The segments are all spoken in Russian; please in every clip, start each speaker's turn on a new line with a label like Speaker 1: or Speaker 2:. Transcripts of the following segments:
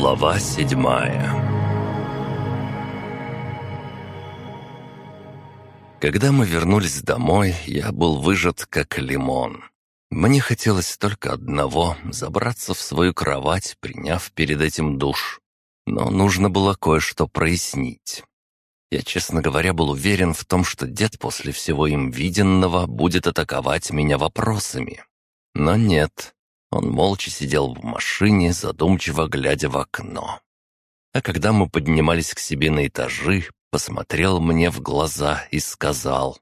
Speaker 1: Глава седьмая Когда мы вернулись домой, я был выжат как лимон. Мне хотелось только одного — забраться в свою кровать, приняв перед этим душ. Но нужно было кое-что прояснить. Я, честно говоря, был уверен в том, что дед после всего им виденного будет атаковать меня вопросами. Но нет, он молча сидел в машине, задумчиво глядя в окно. А когда мы поднимались к себе на этажи, посмотрел мне в глаза и сказал,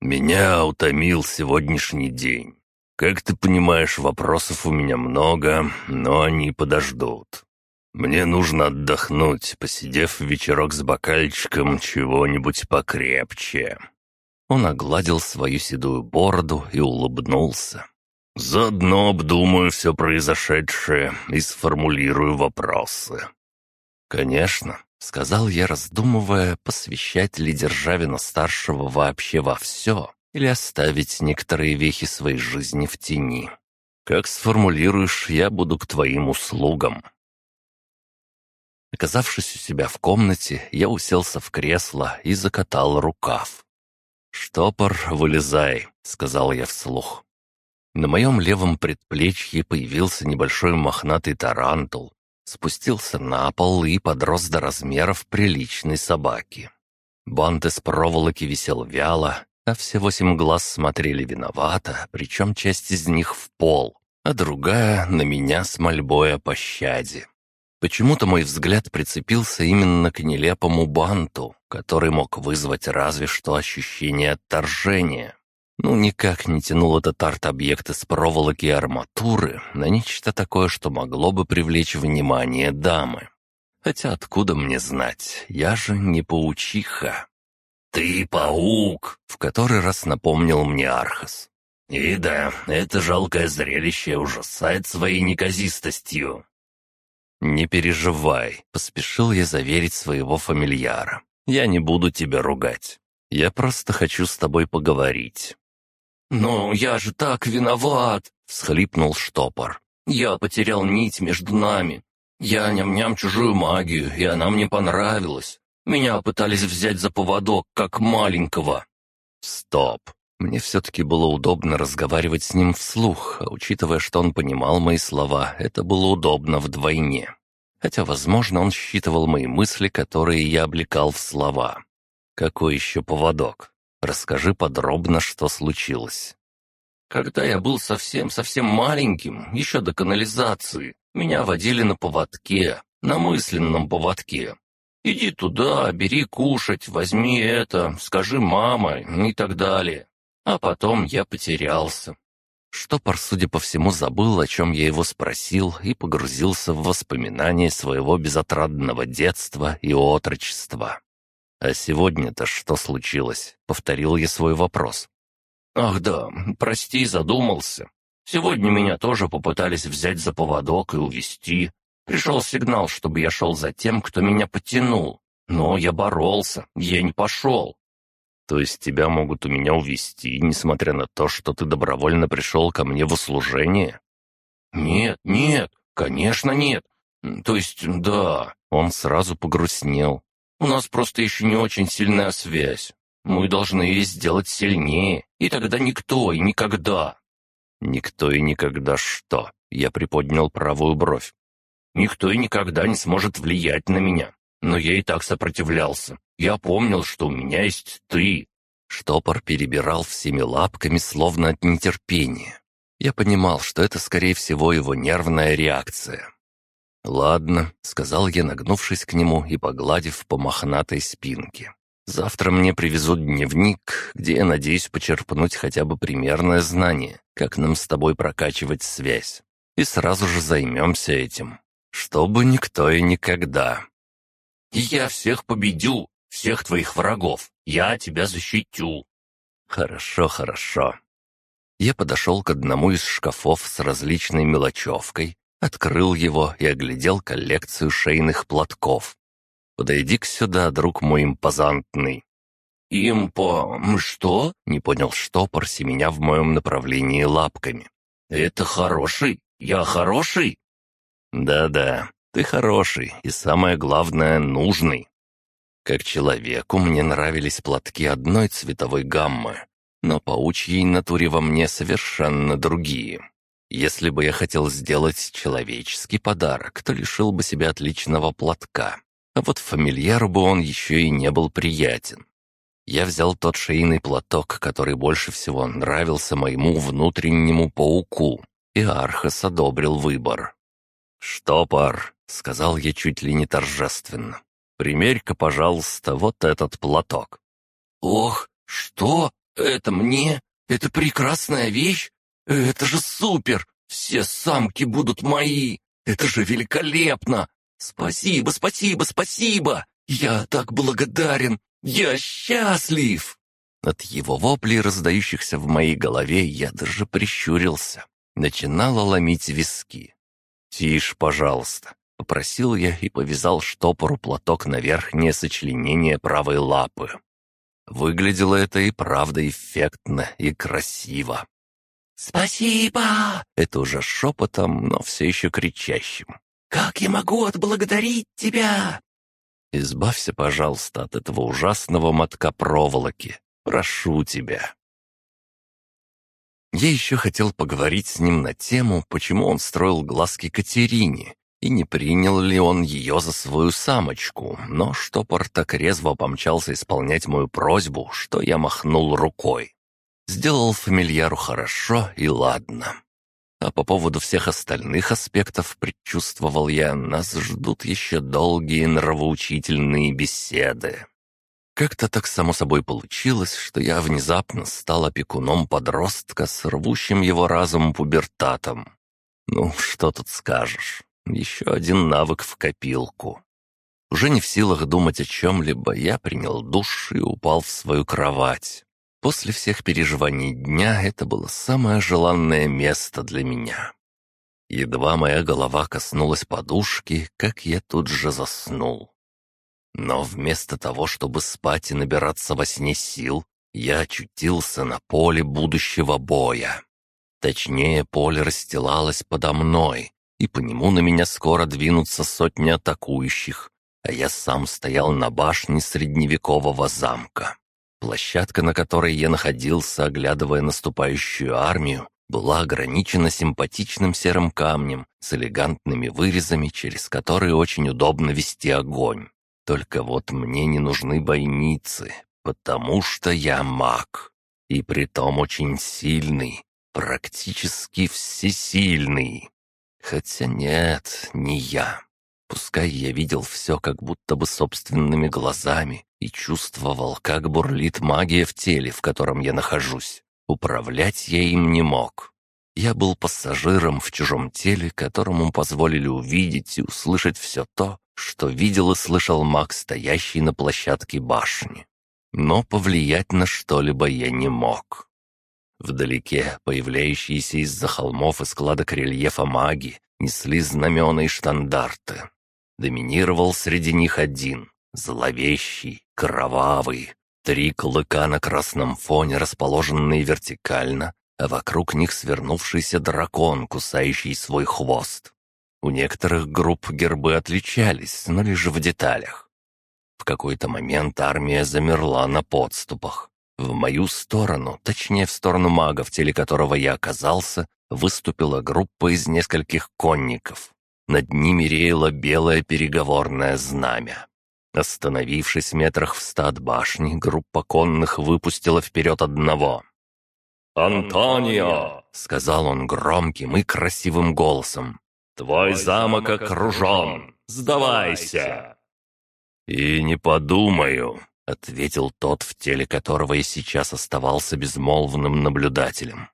Speaker 1: «Меня утомил сегодняшний день. Как ты понимаешь, вопросов у меня много, но они подождут. Мне нужно отдохнуть, посидев вечерок с бокальчиком чего-нибудь покрепче». Он огладил свою седую бороду и улыбнулся. Заодно обдумаю все произошедшее и сформулирую вопросы. «Конечно», — сказал я, раздумывая, посвящать ли Державина-старшего вообще во все или оставить некоторые вехи своей жизни в тени. «Как сформулируешь, я буду к твоим услугам». Оказавшись у себя в комнате, я уселся в кресло и закатал рукав. «Штопор, вылезай», — сказал я вслух. На моем левом предплечье появился небольшой мохнатый тарантул, спустился на пол и подрос до размеров приличной собаки. Бант из проволоки висел вяло, а все восемь глаз смотрели виновато, причем часть из них в пол, а другая на меня с мольбой о пощаде. Почему-то мой взгляд прицепился именно к нелепому банту, который мог вызвать разве что ощущение отторжения. Ну, никак не тянул этот арт-объект из проволоки и арматуры на нечто такое, что могло бы привлечь внимание дамы. Хотя откуда мне знать, я же не паучиха. «Ты паук!» — в который раз напомнил мне Архас. «И да, это жалкое зрелище ужасает своей неказистостью». «Не переживай», — поспешил я заверить своего фамильяра. «Я не буду тебя ругать. Я просто хочу с тобой поговорить.
Speaker 2: «Но я же так виноват!» — всхлипнул штопор. «Я потерял нить между нами. Я ням-ням чужую магию, и она мне понравилась. Меня пытались взять за поводок, как маленького».
Speaker 1: «Стоп!» Мне все-таки было удобно разговаривать с ним вслух, а учитывая, что он понимал мои слова, это было удобно вдвойне. Хотя, возможно, он считывал мои мысли, которые я облекал в слова. Какой еще поводок? Расскажи подробно, что случилось».
Speaker 2: «Когда я был совсем-совсем маленьким, еще до канализации, меня водили на поводке, на мысленном поводке. Иди туда, бери кушать, возьми это, скажи мама и так далее. А потом я потерялся.
Speaker 1: Штопор, судя по всему, забыл, о чем я его спросил, и погрузился в воспоминания своего безотрадного детства и отрочества. «А сегодня-то что случилось?» — повторил я свой вопрос.
Speaker 2: «Ах да, прости, задумался. Сегодня меня тоже попытались взять за поводок и увести. Пришел сигнал, чтобы я шел за тем, кто меня потянул. Но я боролся, я не пошел».
Speaker 1: «То есть тебя могут у меня увести, несмотря на то, что ты добровольно пришел ко мне в услужение?»
Speaker 2: «Нет, нет, конечно нет. То есть, да».
Speaker 1: Он сразу погрустнел.
Speaker 2: У нас просто еще не очень сильная связь. Мы должны ее сделать сильнее, и тогда никто и никогда».
Speaker 1: «Никто и никогда что?» Я приподнял правую бровь.
Speaker 2: «Никто и никогда не сможет влиять на меня. Но я и так сопротивлялся. Я помнил, что у меня есть ты».
Speaker 1: Штопор перебирал всеми лапками, словно от нетерпения. Я понимал, что это, скорее всего, его нервная реакция. «Ладно», — сказал я, нагнувшись к нему и погладив по мохнатой спинке. «Завтра мне привезут дневник, где я надеюсь почерпнуть хотя бы примерное знание, как нам с тобой прокачивать связь. И сразу же займемся этим. Чтобы никто и никогда».
Speaker 2: «Я всех победю, всех твоих врагов. Я тебя защитю».
Speaker 1: «Хорошо, хорошо». Я подошел к одному из шкафов с различной мелочевкой Открыл его и оглядел коллекцию шейных платков. «Подойди-ка сюда, друг мой импозантный».
Speaker 2: «Импо... что?» — не понял штопор, меня в моем направлении лапками. «Это хороший? Я хороший?»
Speaker 1: «Да-да, Ты хороший и, самое главное, нужный. Как человеку мне нравились платки одной цветовой гаммы, но паучьей натуре во мне совершенно другие. Если бы я хотел сделать человеческий подарок, то лишил бы себя отличного платка. А вот фамильяру бы он еще и не был приятен. Я взял тот шейный платок, который больше всего нравился моему внутреннему пауку, и Архас одобрил выбор. «Штопор», — сказал я чуть ли не торжественно, — «примерь-ка, пожалуйста, вот этот платок».
Speaker 2: «Ох, что? Это мне? Это прекрасная вещь? Это же супер! Все самки будут мои! Это же великолепно! Спасибо, спасибо, спасибо! Я так благодарен! Я счастлив!»
Speaker 1: От его воплей, раздающихся в моей голове, я даже прищурился. Начинало ломить виски. «Тише, пожалуйста», — попросил я и повязал штопору платок на верхнее сочленение правой лапы. Выглядело это и правда эффектно и красиво.
Speaker 2: «Спасибо!»
Speaker 1: — это уже шепотом, но все еще кричащим.
Speaker 2: «Как я могу отблагодарить тебя?»
Speaker 1: Избавься, пожалуйста, от этого ужасного мотка проволоки. Прошу тебя». Я еще хотел поговорить с ним на тему, почему он строил глазки Катерине, и не принял ли он ее за свою самочку, но штопор так резво помчался исполнять мою просьбу, что я махнул рукой. Сделал фамильяру хорошо и ладно. А по поводу всех остальных аспектов, предчувствовал я, нас ждут еще долгие нравоучительные беседы. Как-то так само собой получилось, что я внезапно стал опекуном подростка с рвущим его разум пубертатом. Ну, что тут скажешь, еще один навык в копилку. Уже не в силах думать о чем-либо, я принял душ и упал в свою кровать. После всех переживаний дня это было самое желанное место для меня. Едва моя голова коснулась подушки, как я тут же заснул. Но вместо того, чтобы спать и набираться во сне сил, я очутился на поле будущего боя. Точнее, поле расстилалось подо мной, и по нему на меня скоро двинутся сотни атакующих, а я сам стоял на башне средневекового замка. Площадка, на которой я находился, оглядывая наступающую армию, была ограничена симпатичным серым камнем с элегантными вырезами, через которые очень удобно вести огонь. Только вот мне не нужны бойницы, потому что я маг. И притом очень сильный, практически всесильный. Хотя нет, не я. Пускай я видел все как будто бы собственными глазами и чувствовал, как бурлит магия в теле, в котором я нахожусь. Управлять я им не мог. Я был пассажиром в чужом теле, которому позволили увидеть и услышать все то, что видел и слышал маг, стоящий на площадке башни. Но повлиять на что-либо я не мог. Вдалеке, появляющиеся из-за холмов и складок рельефа маги, несли знамена и штандарты. Доминировал среди них один, зловещий, кровавый. Три клыка на красном фоне, расположенные вертикально, а вокруг них свернувшийся дракон, кусающий свой хвост. У некоторых групп гербы отличались, но лишь в деталях. В какой-то момент армия замерла на подступах. В мою сторону, точнее в сторону мага, в теле которого я оказался, выступила группа из нескольких конников. Над ними реяло белое переговорное знамя. Остановившись метрах в ста от башни, группа конных выпустила вперед одного.
Speaker 2: «Антонио!»
Speaker 1: — сказал он громким и красивым голосом.
Speaker 2: «Твой замок окружен! Сдавайся!»
Speaker 1: «И не подумаю», — ответил тот, в теле которого я сейчас оставался безмолвным наблюдателем.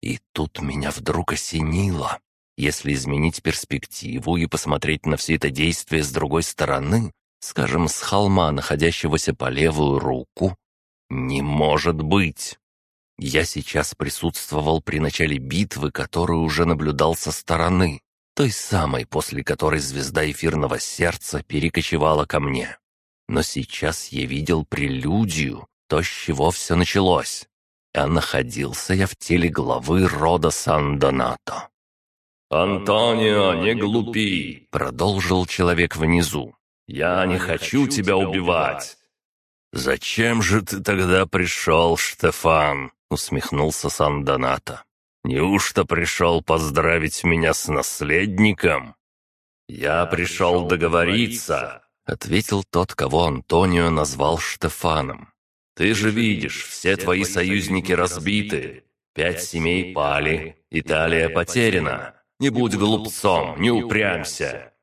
Speaker 1: И тут меня вдруг осенило. Если изменить перспективу и посмотреть на все это действие с другой стороны, скажем, с холма, находящегося по левую руку, не может быть. Я сейчас присутствовал при начале битвы, которую уже наблюдал со стороны, той самой, после которой звезда эфирного сердца перекочевала ко мне. Но сейчас я видел прелюдию, то, с чего все началось. А находился я в теле главы рода Сан-Донато.
Speaker 2: «Антонио, не глупи!» — продолжил человек внизу. «Я не хочу тебя убивать!»
Speaker 1: «Зачем же ты тогда пришел, Штефан?» — усмехнулся Сан-Донато. «Неужто пришел поздравить меня с наследником?»
Speaker 2: «Я пришел договориться», — ответил тот, кого Антонио назвал Штефаном. «Ты же видишь, все твои союзники разбиты. Пять семей пали, Италия потеряна. Не будь глупцом, не упрямься!»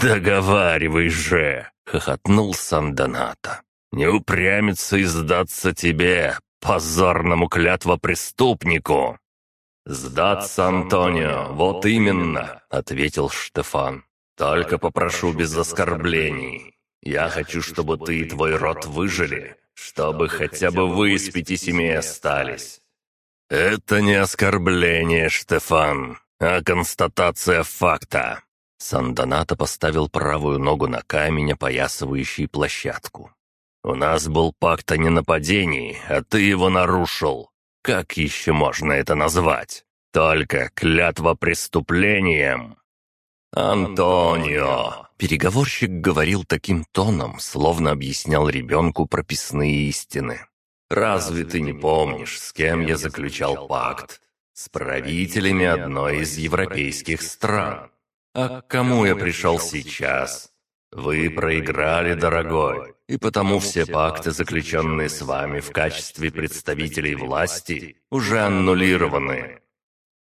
Speaker 1: «Договаривай же!» — хохотнул Сан-Донато. «Не упрямиться и сдаться тебе, позорному клятвопреступнику!»
Speaker 2: «Сдаться, Антонио, вот именно!» — ответил Штефан. «Только попрошу без оскорблений. Я хочу, чтобы ты и твой род выжили, чтобы хотя бы вы из пяти семей остались».
Speaker 1: «Это не оскорбление, Штефан а констатация факта». Сандонато поставил правую ногу на камень, опоясывающий площадку. «У нас был пакт о ненападении, а ты его нарушил. Как еще можно это назвать? Только клятва преступлением!»
Speaker 2: «Антонио!»
Speaker 1: Переговорщик говорил таким тоном, словно объяснял ребенку прописные истины.
Speaker 2: «Разве ты не помнишь, с кем я заключал пакт? с правителями одной из европейских стран. А к кому я пришел сейчас? Вы проиграли, дорогой, и потому все пакты, заключенные с вами в качестве представителей власти, уже аннулированы».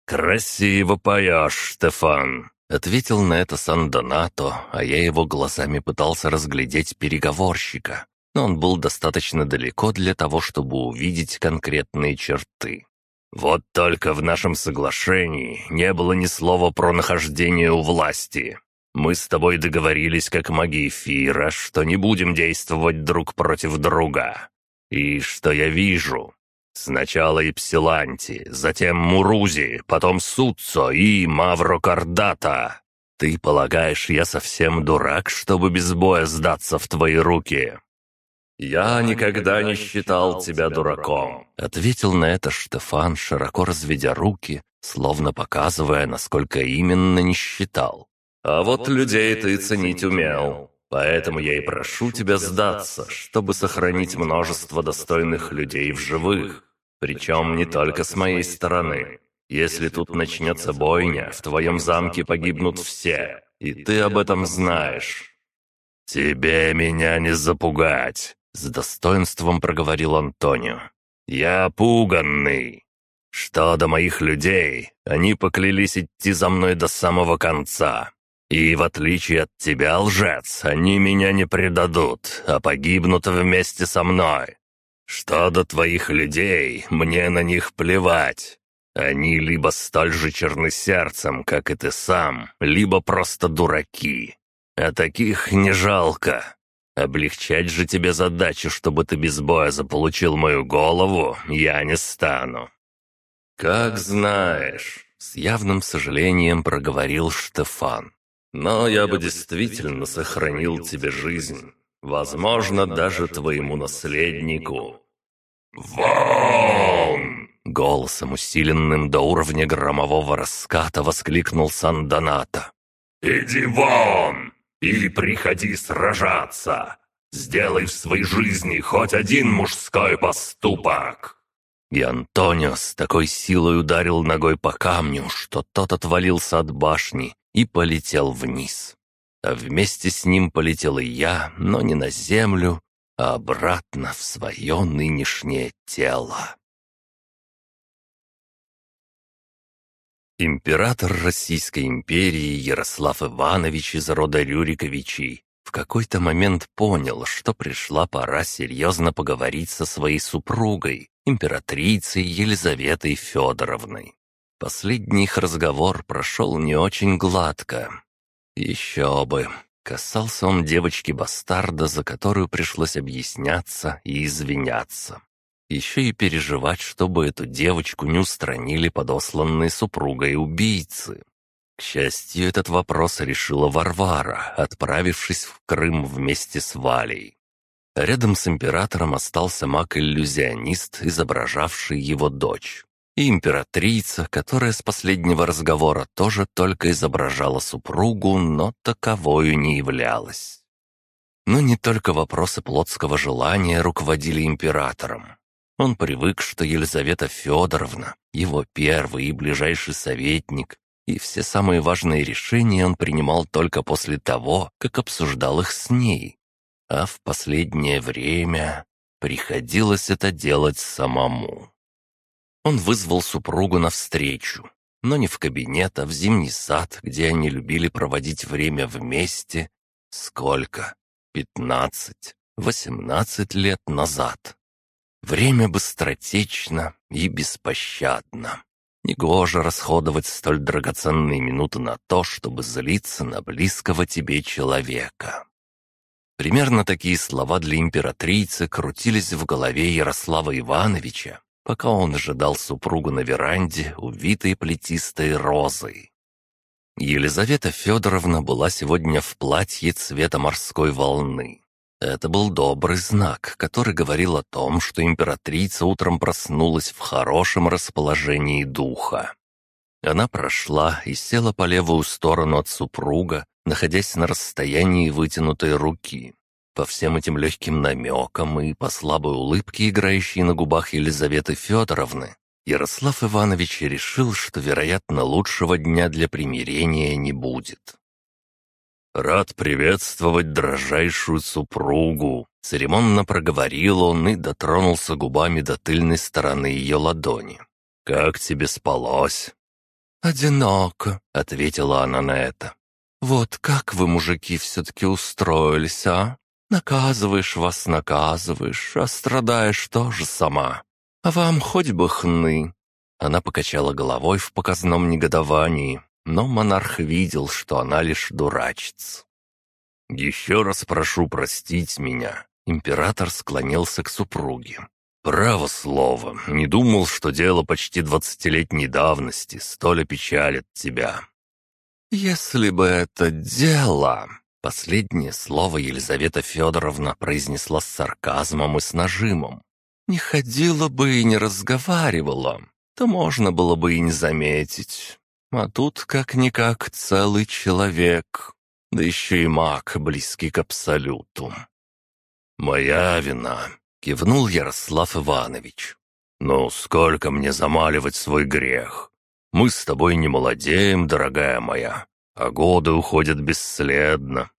Speaker 1: «Красиво поешь, Стефан», — ответил на это Сан-Донато, а я его глазами пытался разглядеть переговорщика, но он был достаточно далеко для того, чтобы увидеть конкретные черты. Вот только в нашем соглашении не было ни слова про нахождение у власти. Мы с тобой договорились, как маги эфира, что не будем действовать друг против друга. И что я вижу? Сначала Ипсиланти, затем Мурузи, потом Суццо и Мавро Кардата. Ты полагаешь, я совсем дурак, чтобы без боя сдаться в твои руки?
Speaker 2: «Я никогда не считал тебя дураком», —
Speaker 1: ответил на это Штефан, широко разведя руки, словно показывая, насколько именно не считал.
Speaker 2: «А вот людей ты ценить умел, поэтому я и прошу тебя сдаться, чтобы сохранить множество достойных людей в живых, причем не только с моей стороны. Если тут начнется бойня, в твоем замке погибнут все, и ты об этом знаешь».
Speaker 1: «Тебе меня не запугать!» С достоинством проговорил Антонио. «Я пуганный. Что до моих людей, они поклялись идти за мной до самого конца. И в отличие от тебя, лжец, они меня не предадут, а погибнут вместе со мной. Что до твоих людей, мне на них плевать. Они либо столь же черны сердцем, как и ты сам, либо просто дураки. А таких не жалко. Облегчать же тебе задачу, чтобы ты без боя заполучил мою голову, я не стану».
Speaker 2: «Как знаешь», — с явным сожалением проговорил Штефан. «Но я бы действительно сохранил тебе жизнь. Возможно, даже твоему наследнику».
Speaker 1: «Вон!» Голосом, усиленным до уровня громового раската, воскликнул Сан-Доната.
Speaker 3: «Иди вон! И приходи сражаться. Сделай в своей жизни хоть один мужской поступок».
Speaker 1: И Антонио с такой силой ударил ногой по камню, что тот отвалился от башни и полетел вниз. А вместе с ним полетел и я, но не на землю, а обратно в свое нынешнее тело. Император Российской империи Ярослав Иванович из рода Рюриковичей в какой-то момент понял, что пришла пора серьезно поговорить со своей супругой, императрицей Елизаветой Федоровной. Последний их разговор прошел не очень гладко. Еще бы. Касался он девочки-бастарда, за которую пришлось объясняться и извиняться. Еще и переживать, чтобы эту девочку не устранили подосланные супругой убийцы. К счастью, этот вопрос решила Варвара, отправившись в Крым вместе с Валей. Рядом с императором остался маг-иллюзионист, изображавший его дочь. и императрица, которая с последнего разговора тоже только изображала супругу, но таковою не являлась. Но не только вопросы плотского желания руководили императором. Он привык, что Елизавета Федоровна, его первый и ближайший советник, и все самые важные решения он принимал только после того, как обсуждал их с ней. А в последнее время приходилось это делать самому. Он вызвал супругу навстречу, но не в кабинет, а в зимний сад, где они любили проводить время вместе. Сколько? Пятнадцать, восемнадцать лет назад. Время быстротечно и беспощадно. Негоже расходовать столь драгоценные минуты на то, чтобы злиться на близкого тебе человека. Примерно такие слова для императрицы крутились в голове Ярослава Ивановича, пока он ожидал супругу на веранде, увитой плетистой розой. Елизавета Федоровна была сегодня в платье цвета морской волны. Это был добрый знак, который говорил о том, что императрица утром проснулась в хорошем расположении духа. Она прошла и села по левую сторону от супруга, находясь на расстоянии вытянутой руки. По всем этим легким намекам и по слабой улыбке, играющей на губах Елизаветы Федоровны, Ярослав Иванович решил, что, вероятно, лучшего дня для примирения не будет. «Рад приветствовать дрожайшую супругу», — церемонно проговорил он и дотронулся губами до тыльной стороны ее ладони. «Как тебе спалось?»
Speaker 2: «Одиноко», —
Speaker 1: ответила она на это.
Speaker 2: «Вот как вы, мужики, все-таки устроились, а? Наказываешь вас, наказываешь, а страдаешь тоже сама. А вам хоть бы хны».
Speaker 1: Она покачала головой в показном негодовании, но монарх видел, что она лишь дурачится. «Еще раз прошу простить меня», — император склонился к супруге. «Право слово, не думал, что дело почти двадцатилетней давности столь опечалит тебя».
Speaker 2: «Если бы это дело...» Последнее слово Елизавета Федоровна произнесла с сарказмом и с нажимом. «Не ходила бы и не разговаривала, то можно было бы и не заметить. А тут как-никак целый человек, да еще и маг, близкий к абсолюту».
Speaker 1: «Моя вина», — кивнул Ярослав Иванович. «Ну, сколько мне замаливать свой грех? Мы с тобой не молодеем, дорогая моя, а годы уходят бесследно».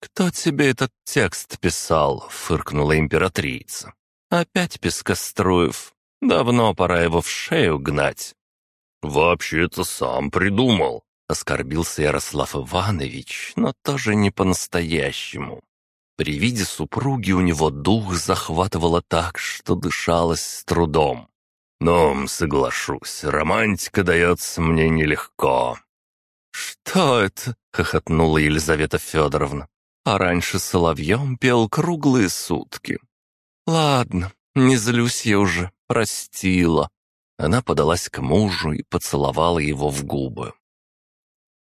Speaker 2: «Кто тебе этот текст писал?» — фыркнула императрица. «Опять Пескоструев. Давно пора его в шею гнать».
Speaker 1: «Вообще-то сам придумал», —
Speaker 2: оскорбился Ярослав Иванович, но тоже не по-настоящему. При виде супруги у него дух захватывало так, что дышалось с трудом.
Speaker 1: «Но, соглашусь, романтика дается мне нелегко».
Speaker 2: «Что это?» — хохотнула Елизавета Федоровна. «А раньше соловьем пел круглые сутки». «Ладно, не злюсь я уже, простила». Она подалась к мужу и поцеловала его в губы.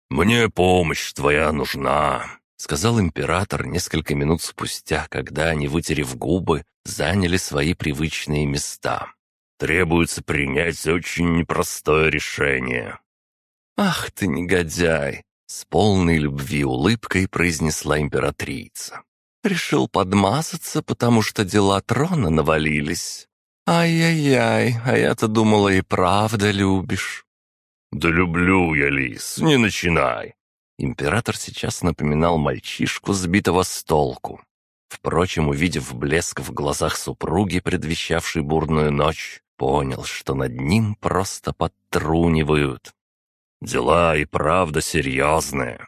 Speaker 1: «Мне помощь твоя нужна», — сказал император несколько минут спустя, когда они, вытерев губы, заняли свои привычные места. «Требуется принять очень непростое решение.
Speaker 2: «Ах ты, негодяй!» — с полной любви улыбкой произнесла императрица. «Решил подмазаться, потому что дела трона навалились. Ай-яй-яй, а я-то думала и правда любишь».
Speaker 1: «Да люблю я, Лис, не начинай!»
Speaker 2: Император сейчас напоминал мальчишку, сбитого с толку. Впрочем, увидев блеск в глазах супруги, предвещавшей бурную ночь, понял, что над ним просто подтрунивают.
Speaker 1: Дела и правда серьезные».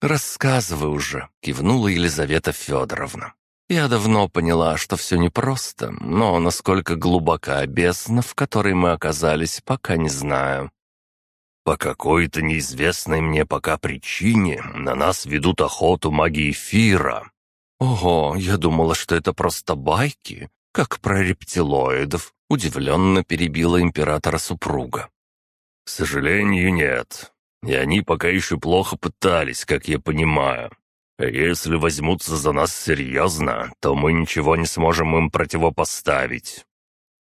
Speaker 2: «Рассказывай уже», — кивнула Елизавета Федоровна. «Я давно поняла, что все непросто, но насколько глубока бездна, в которой мы оказались, пока не знаю».
Speaker 1: «По какой-то неизвестной мне пока причине на нас ведут охоту маги эфира».
Speaker 2: «Ого, я думала, что это просто байки, как про рептилоидов», — удивленно перебила императора супруга.
Speaker 1: «К сожалению, нет. И они пока еще плохо пытались, как я понимаю. Если возьмутся за нас серьезно, то мы ничего не сможем им противопоставить».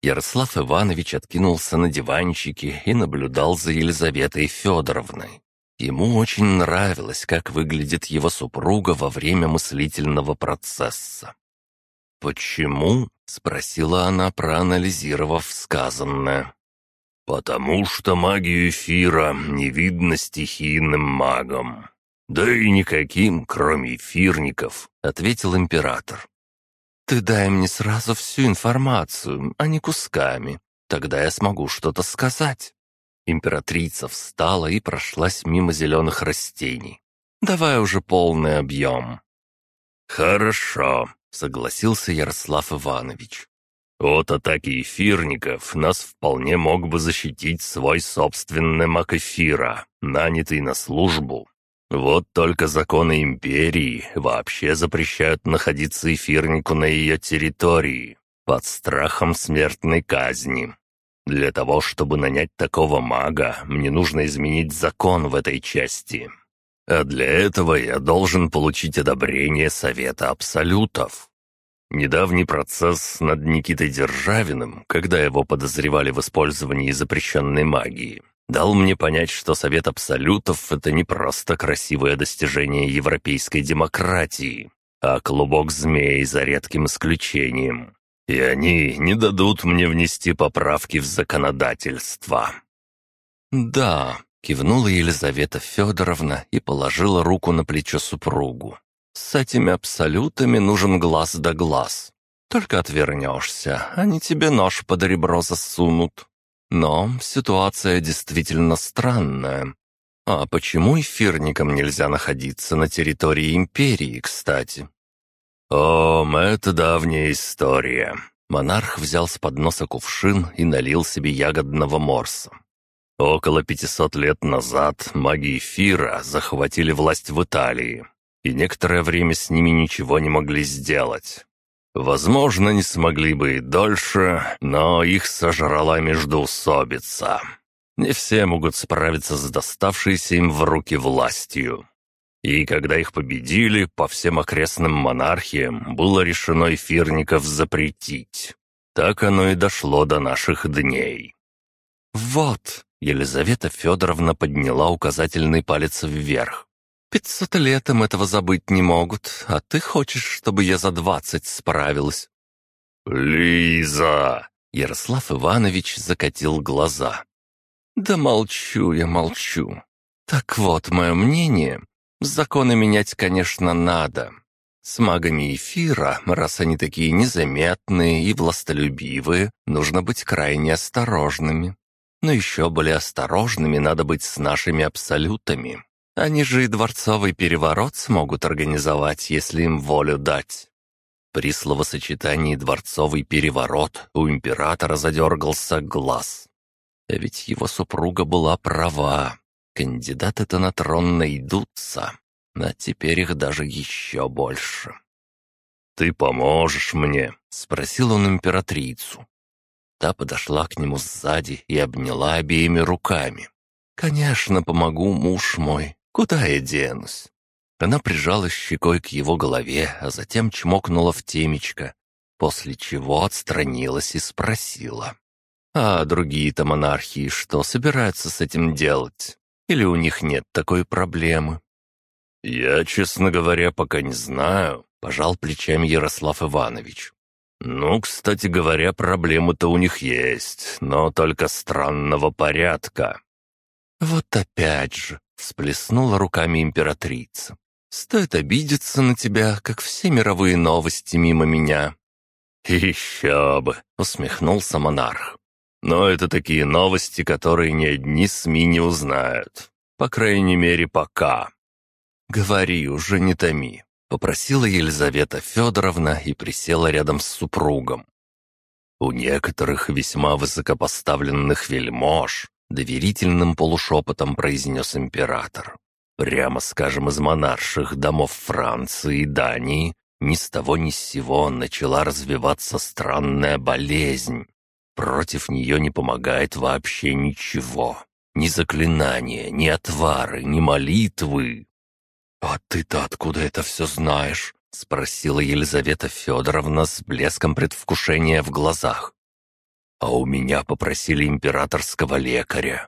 Speaker 1: Ярослав Иванович откинулся на диванчике и наблюдал за Елизаветой Федоровной. Ему очень нравилось, как выглядит его супруга во время мыслительного процесса. «Почему?» — спросила она, проанализировав сказанное.
Speaker 3: «Потому что магию эфира не видно стихийным магам. Да и никаким, кроме эфирников», — ответил император.
Speaker 1: «Ты дай мне сразу всю информацию, а не кусками. Тогда я смогу что-то сказать». Императрица встала и прошлась мимо зеленых растений. «Давай уже полный объем».
Speaker 3: «Хорошо», — согласился Ярослав Иванович. От атаки эфирников нас вполне мог бы защитить свой собственный маг эфира, нанятый на службу. Вот только законы Империи вообще запрещают находиться эфирнику на ее территории, под страхом смертной казни. Для того, чтобы нанять такого мага, мне нужно изменить закон в этой части. А для этого я должен получить одобрение Совета Абсолютов. Недавний процесс над Никитой Державиным, когда его подозревали в использовании запрещенной магии, дал мне понять, что Совет Абсолютов — это не просто красивое достижение европейской демократии, а клубок змей за редким исключением. И они не дадут мне внести поправки в законодательство.
Speaker 1: «Да», — кивнула Елизавета Федоровна и положила руку на плечо супругу. С этими абсолютами нужен глаз да глаз. Только отвернешься, они тебе нож под ребро засунут. Но ситуация действительно странная. А почему эфирникам нельзя находиться на территории Империи, кстати?
Speaker 3: О, это давняя история.
Speaker 1: Монарх взял с подноса кувшин и налил себе ягодного морса.
Speaker 3: Около пятисот лет назад маги эфира захватили власть в Италии и некоторое время с ними ничего не могли сделать. Возможно, не смогли бы и дольше, но их сожрала междоусобица. Не все могут справиться с доставшейся им в руки властью. И когда их победили, по всем окрестным монархиям было решено эфирников запретить. Так оно и дошло до наших дней.
Speaker 1: «Вот!» — Елизавета Федоровна подняла указательный палец вверх. Пятьсот лет им этого забыть не могут, а ты хочешь, чтобы я за двадцать справилась?»
Speaker 3: «Лиза!»
Speaker 1: — Ярослав Иванович закатил глаза. «Да молчу я, молчу. Так вот, мое мнение, законы менять, конечно, надо. С магами эфира, раз они такие незаметные и властолюбивые, нужно быть крайне осторожными. Но еще более осторожными надо быть с нашими абсолютами. Они же и дворцовый переворот смогут организовать, если им волю дать». При словосочетании «дворцовый переворот» у императора задергался глаз. А ведь его супруга была права. Кандидаты-то на трон найдутся, а теперь их даже еще больше.
Speaker 3: «Ты поможешь мне?» — спросил он императрицу.
Speaker 1: Та подошла к нему сзади и обняла обеими руками. «Конечно, помогу, муж мой. Куда я денусь?» Она прижала щекой к его голове, а затем чмокнула в темечко, после чего отстранилась и спросила. «А другие-то монархии что собираются с этим делать? Или у них нет такой проблемы?»
Speaker 3: «Я, честно говоря, пока не знаю», — пожал плечами Ярослав Иванович. «Ну, кстати говоря, проблемы-то у них есть, но только странного порядка».
Speaker 1: «Вот опять же», Всплеснула руками императрица. «Стоит обидеться на тебя, как все мировые новости мимо меня».
Speaker 3: «Еще бы!» — усмехнулся монарх. «Но это такие новости, которые ни одни СМИ не узнают. По крайней мере, пока».
Speaker 1: «Говори уже, не томи», — попросила Елизавета Федоровна и присела рядом с супругом.
Speaker 3: У некоторых весьма высокопоставленных вельмож Доверительным полушепотом произнес император. Прямо скажем, из монарших домов Франции и Дании ни с того ни с сего начала развиваться странная болезнь. Против нее не помогает вообще ничего. Ни заклинания, ни отвары, ни молитвы.
Speaker 1: «А ты-то откуда это все знаешь?» — спросила Елизавета Федоровна с блеском предвкушения в глазах.
Speaker 3: А у меня попросили императорского лекаря.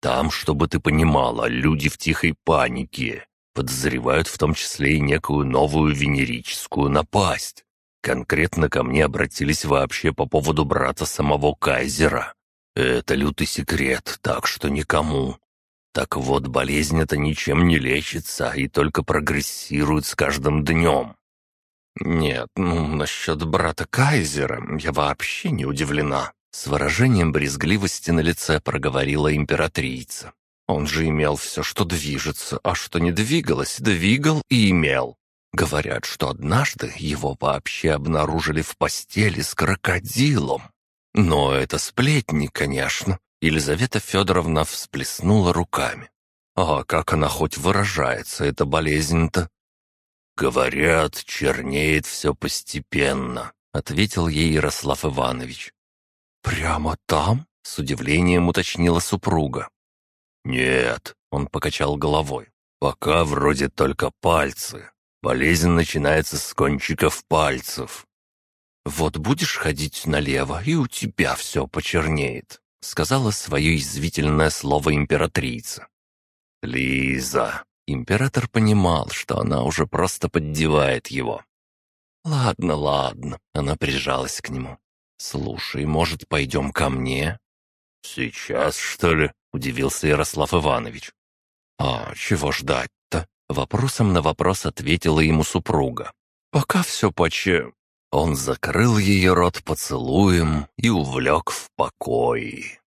Speaker 3: Там, чтобы ты понимала, люди в тихой панике. Подозревают в том числе и некую новую венерическую напасть. Конкретно ко мне обратились вообще по поводу брата самого кайзера. Это лютый секрет, так что никому. Так вот, болезнь эта ничем не лечится и только прогрессирует с каждым днем.
Speaker 2: «Нет, ну, насчет брата Кайзера я вообще не удивлена», с выражением брезгливости на лице проговорила императрица. «Он же имел все, что движется, а что не двигалось, двигал и имел. Говорят, что однажды его вообще обнаружили в постели с крокодилом. Но это сплетни, конечно. Елизавета Федоровна всплеснула руками. А как она хоть выражается, эта болезнь-то?
Speaker 3: «Говорят, чернеет все постепенно», — ответил ей Ярослав Иванович.
Speaker 2: «Прямо там?» — с удивлением уточнила супруга.
Speaker 3: «Нет», — он покачал головой, — «пока вроде только пальцы. Болезнь начинается с кончиков пальцев».
Speaker 2: «Вот будешь ходить налево, и у тебя все почернеет», — сказала свое извительное слово императрица.
Speaker 3: «Лиза!»
Speaker 2: Император понимал, что она уже просто поддевает его. «Ладно, ладно», — она прижалась к нему. «Слушай, может, пойдем ко мне?»
Speaker 3: «Сейчас, что ли?» — удивился Ярослав Иванович.
Speaker 2: «А чего ждать-то?» — вопросом на вопрос ответила ему супруга. «Пока все поче...» Он закрыл ее рот поцелуем и увлек в покой.